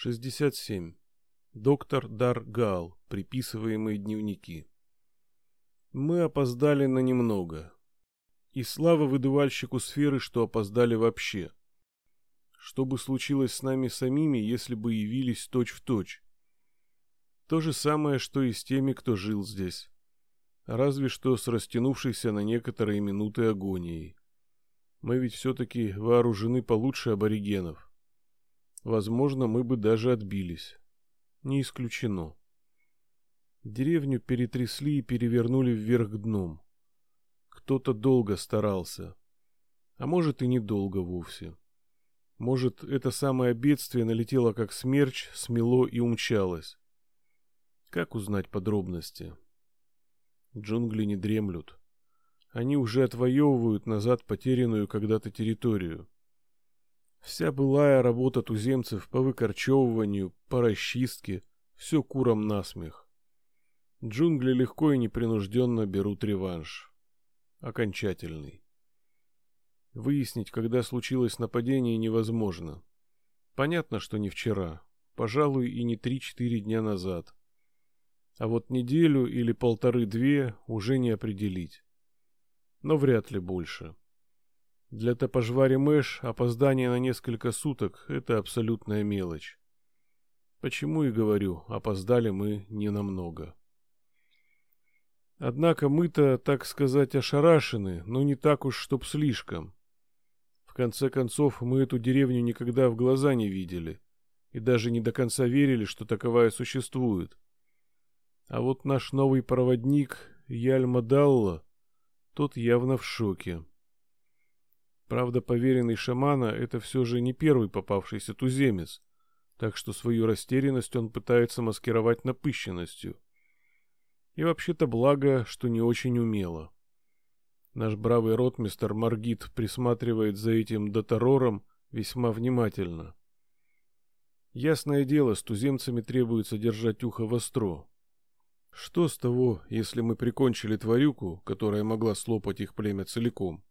67. Доктор Дар Гал. Приписываемые дневники. Мы опоздали на немного. И слава выдувальщику сферы, что опоздали вообще. Что бы случилось с нами самими, если бы явились точь-в-точь? То же самое, что и с теми, кто жил здесь. Разве что с растянувшейся на некоторые минуты агонией. Мы ведь все-таки вооружены получше аборигенов. Возможно, мы бы даже отбились. Не исключено. Деревню перетрясли и перевернули вверх дном. Кто-то долго старался. А может и недолго вовсе. Может, это самое бедствие налетело как смерч, смело и умчалось. Как узнать подробности? Джунгли не дремлют. Они уже отвоевывают назад потерянную когда-то территорию. Вся былая работа туземцев по выкорчевыванию, по расчистке, все куром насмех. Джунгли легко и непринужденно берут реванш. Окончательный. Выяснить, когда случилось нападение, невозможно. Понятно, что не вчера, пожалуй, и не три-четыре дня назад. А вот неделю или полторы-две уже не определить. Но вряд ли больше. Для топожвари Мэш опоздание на несколько суток – это абсолютная мелочь. Почему и говорю, опоздали мы не намного. Однако мы-то, так сказать, ошарашены, но не так уж, чтоб слишком. В конце концов, мы эту деревню никогда в глаза не видели и даже не до конца верили, что таковая существует. А вот наш новый проводник, Яльма Далла, тот явно в шоке. Правда, поверенный шамана — это все же не первый попавшийся туземец, так что свою растерянность он пытается маскировать напыщенностью. И вообще-то благо, что не очень умело. Наш бравый ротмистер Маргит присматривает за этим доторором весьма внимательно. Ясное дело, с туземцами требуется держать ухо востро. Что с того, если мы прикончили тварюку, которая могла слопать их племя целиком?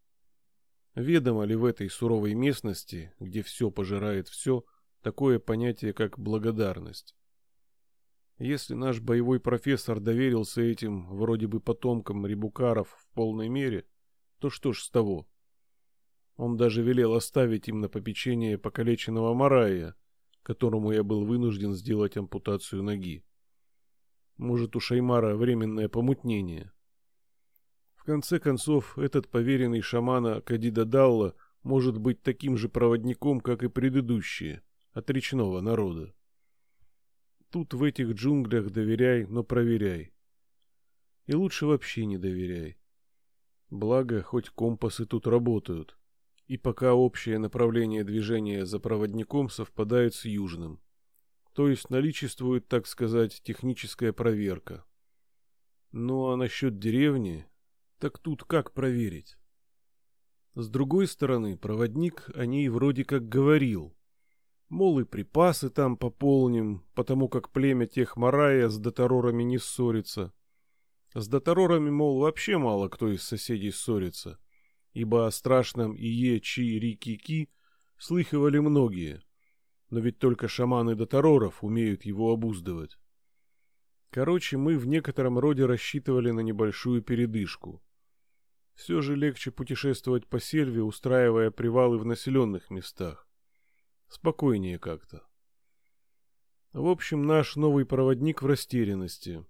Ведомо ли в этой суровой местности, где все пожирает все, такое понятие, как благодарность? Если наш боевой профессор доверился этим вроде бы потомкам рибукаров в полной мере, то что ж с того? Он даже велел оставить им на попечение покалеченного Марая, которому я был вынужден сделать ампутацию ноги. Может, у Шаймара временное помутнение конце концов, этот поверенный шамана Кадида Далла может быть таким же проводником, как и предыдущие, от речного народа. Тут в этих джунглях доверяй, но проверяй. И лучше вообще не доверяй. Благо, хоть компасы тут работают. И пока общее направление движения за проводником совпадает с южным. То есть наличествует, так сказать, техническая проверка. Ну а насчет деревни, так тут как проверить? С другой стороны, проводник о ней вроде как говорил. Мол, и припасы там пополним, потому как племя тех Марая с доторорами не ссорится. С доторорами, мол, вообще мало кто из соседей ссорится, ибо о страшном Ие Чи Ри Ки слыхивали многие, но ведь только шаманы дотороров умеют его обуздывать. Короче, мы в некотором роде рассчитывали на небольшую передышку. Все же легче путешествовать по сельве, устраивая привалы в населенных местах. Спокойнее как-то. В общем, наш новый проводник в растерянности.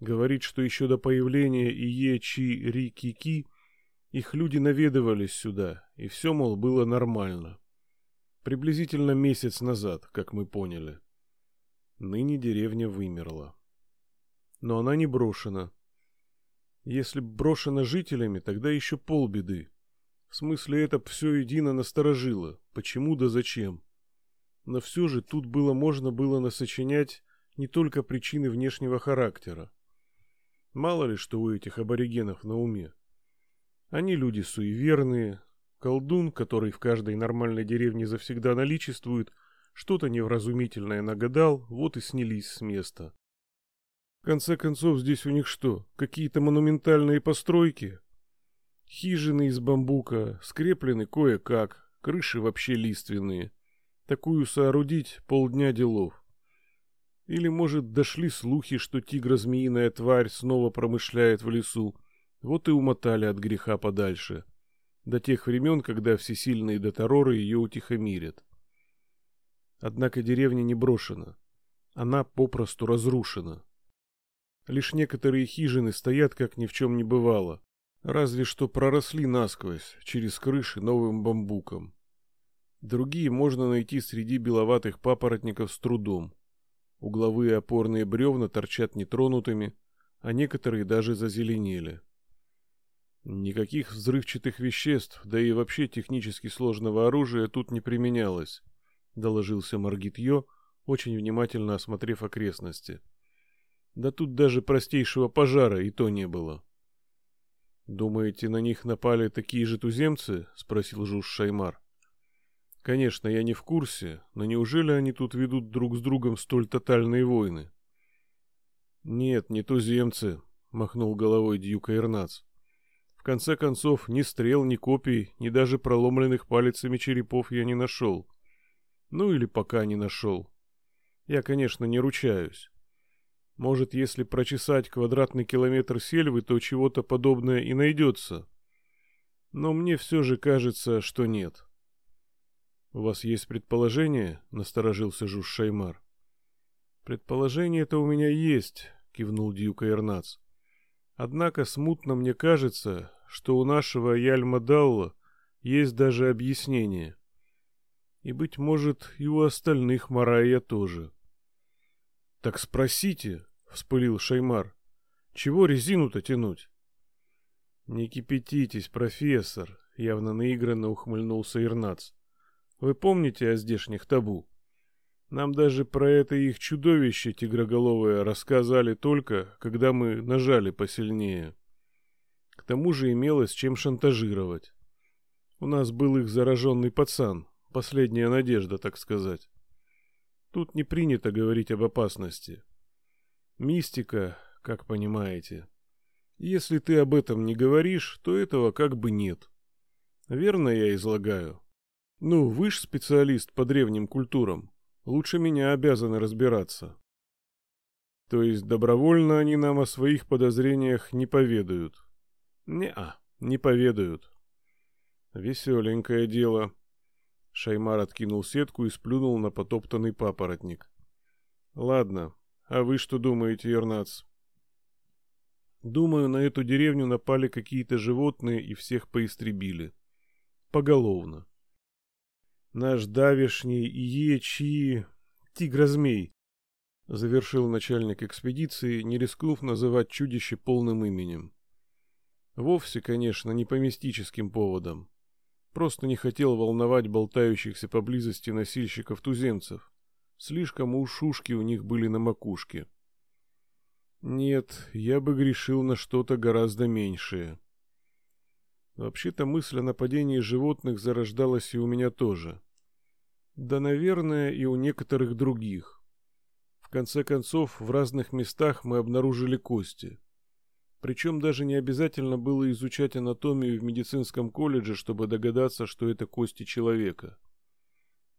Говорит, что еще до появления Ие Чи Ри Ки Ки их люди наведывались сюда, и все, мол, было нормально. Приблизительно месяц назад, как мы поняли. Ныне деревня вымерла. Но она не брошена. Если брошено жителями, тогда еще полбеды. В смысле, это все едино насторожило. Почему да зачем? Но все же тут было можно было насочинять не только причины внешнего характера. Мало ли, что у этих аборигенов на уме. Они люди суеверные. Колдун, который в каждой нормальной деревне завсегда наличествует, что-то невразумительное нагадал, вот и снялись с места. В конце концов, здесь у них что, какие-то монументальные постройки? Хижины из бамбука, скреплены кое-как, крыши вообще лиственные. Такую соорудить полдня делов. Или, может, дошли слухи, что тигра-змеиная тварь снова промышляет в лесу. Вот и умотали от греха подальше. До тех времен, когда всесильные дотороры ее утихомирят. Однако деревня не брошена. Она попросту разрушена. Лишь некоторые хижины стоят, как ни в чем не бывало. Разве что проросли насквозь, через крыши новым бамбуком. Другие можно найти среди беловатых папоротников с трудом. Угловые опорные бревна торчат нетронутыми, а некоторые даже зазеленели. Никаких взрывчатых веществ, да и вообще технически сложного оружия тут не применялось, доложился Маргит Йо, очень внимательно осмотрев окрестности. Да тут даже простейшего пожара и то не было. Думаете, на них напали такие же туземцы? спросил Жуж Шаймар. Конечно, я не в курсе, но неужели они тут ведут друг с другом столь тотальные войны? Нет, не туземцы, махнул головой Дьюка Ирнац. В конце концов, ни стрел, ни копий, ни даже проломленных палицами черепов я не нашел. Ну или пока не нашел. Я, конечно, не ручаюсь. Может, если прочесать квадратный километр сельвы, то чего-то подобное и найдется. Но мне все же кажется, что нет. «У вас есть предположение?» — насторожился Жуж Шаймар. «Предположение-то у меня есть», — кивнул Дьюка Эрнац. «Однако смутно мне кажется, что у нашего Яльма Далла есть даже объяснение. И, быть может, и у остальных Марая тоже». «Так спросите», — вспылил Шаймар. «Чего резину-то тянуть?» «Не кипятитесь, профессор», — явно наигранно ухмыльнулся Ирнац. Вы помните о здешних табу? Нам даже про это их чудовище тигроголовое рассказали только, когда мы нажали посильнее. К тому же имелось чем шантажировать. У нас был их зараженный пацан, последняя надежда, так сказать. Тут не принято говорить об опасности. Мистика, как понимаете. Если ты об этом не говоришь, то этого как бы нет. Верно я излагаю? Ну, вы ж специалист по древним культурам. Лучше меня обязаны разбираться. То есть добровольно они нам о своих подозрениях не поведают? Не-а, не поведают. Веселенькое дело. Шаймар откинул сетку и сплюнул на потоптанный папоротник. Ладно, а вы что думаете, Ернац? Думаю, на эту деревню напали какие-то животные и всех поистребили. Поголовно наш давишний Ечи Тигрозмей, завершил начальник экспедиции, не рискнув называть чудище полным именем. Вовсе, конечно, не по мистическим поводам. Просто не хотел волновать болтающихся поблизости носильщиков-туземцев. Слишком уж ушки у них были на макушке. Нет, я бы грешил на что-то гораздо меньшее. Вообще-то мысль о нападении животных зарождалась и у меня тоже. Да, наверное, и у некоторых других. В конце концов, в разных местах мы обнаружили кости. Причем даже не обязательно было изучать анатомию в медицинском колледже, чтобы догадаться, что это кости человека.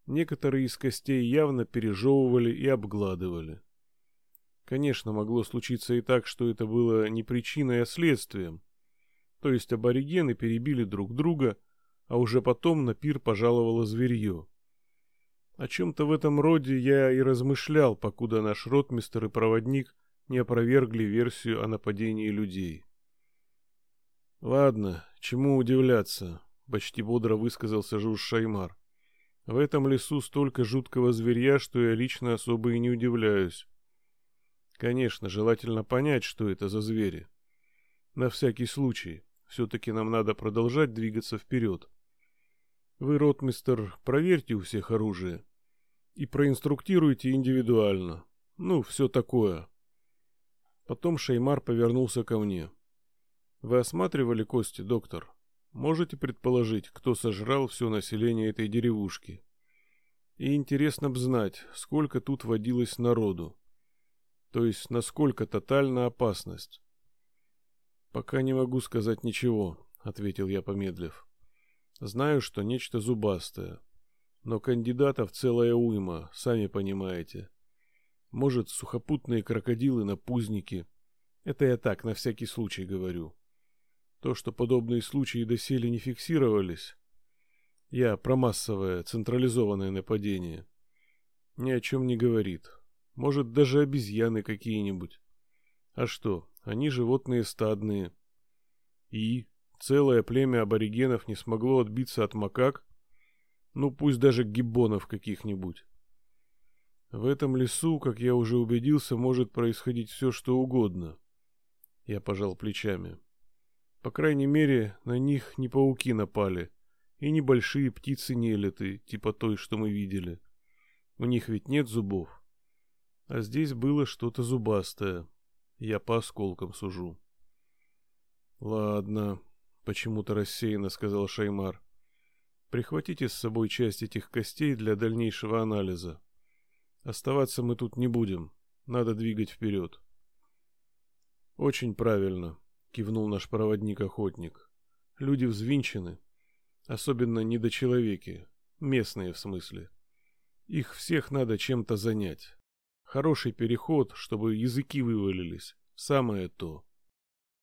Некоторые из костей явно пережевывали и обгладывали. Конечно, могло случиться и так, что это было не причиной, а следствием. То есть аборигены перебили друг друга, а уже потом на пир пожаловало зверье. О чем-то в этом роде я и размышлял, покуда наш ротмистер и проводник не опровергли версию о нападении людей. «Ладно, чему удивляться?» — почти бодро высказался Жуж Шаймар. «В этом лесу столько жуткого зверья, что я лично особо и не удивляюсь. Конечно, желательно понять, что это за звери. На всякий случай, все-таки нам надо продолжать двигаться вперед. Вы, ротмистер, проверьте у всех оружие и проинструктируйте индивидуально. Ну, все такое. Потом Шеймар повернулся ко мне. Вы осматривали кости, доктор? Можете предположить, кто сожрал все население этой деревушки? И интересно б знать, сколько тут водилось народу. То есть, насколько тотальна опасность. Пока не могу сказать ничего, ответил я, помедлив. Знаю, что нечто зубастое. Но кандидатов целая уйма, сами понимаете. Может, сухопутные крокодилы на пузнике. Это я так, на всякий случай говорю. То, что подобные случаи доселе не фиксировались. Я про массовое, централизованное нападение. Ни о чем не говорит. Может, даже обезьяны какие-нибудь. А что, они животные стадные. И целое племя аборигенов не смогло отбиться от макак, ну пусть даже гиббонов каких-нибудь. В этом лесу, как я уже убедился, может происходить все, что угодно. Я пожал плечами. По крайней мере, на них не пауки напали, и небольшие птицы нелеты, типа той, что мы видели. У них ведь нет зубов. А здесь было что-то зубастое. Я по осколкам сужу. Ладно, почему-то рассеянно сказал Шаймар. Прихватите с собой часть этих костей для дальнейшего анализа. Оставаться мы тут не будем. Надо двигать вперед. Очень правильно, кивнул наш проводник-охотник. Люди взвинчены, особенно недочеловеки, местные в смысле. Их всех надо чем-то занять. Хороший переход, чтобы языки вывалились. Самое то.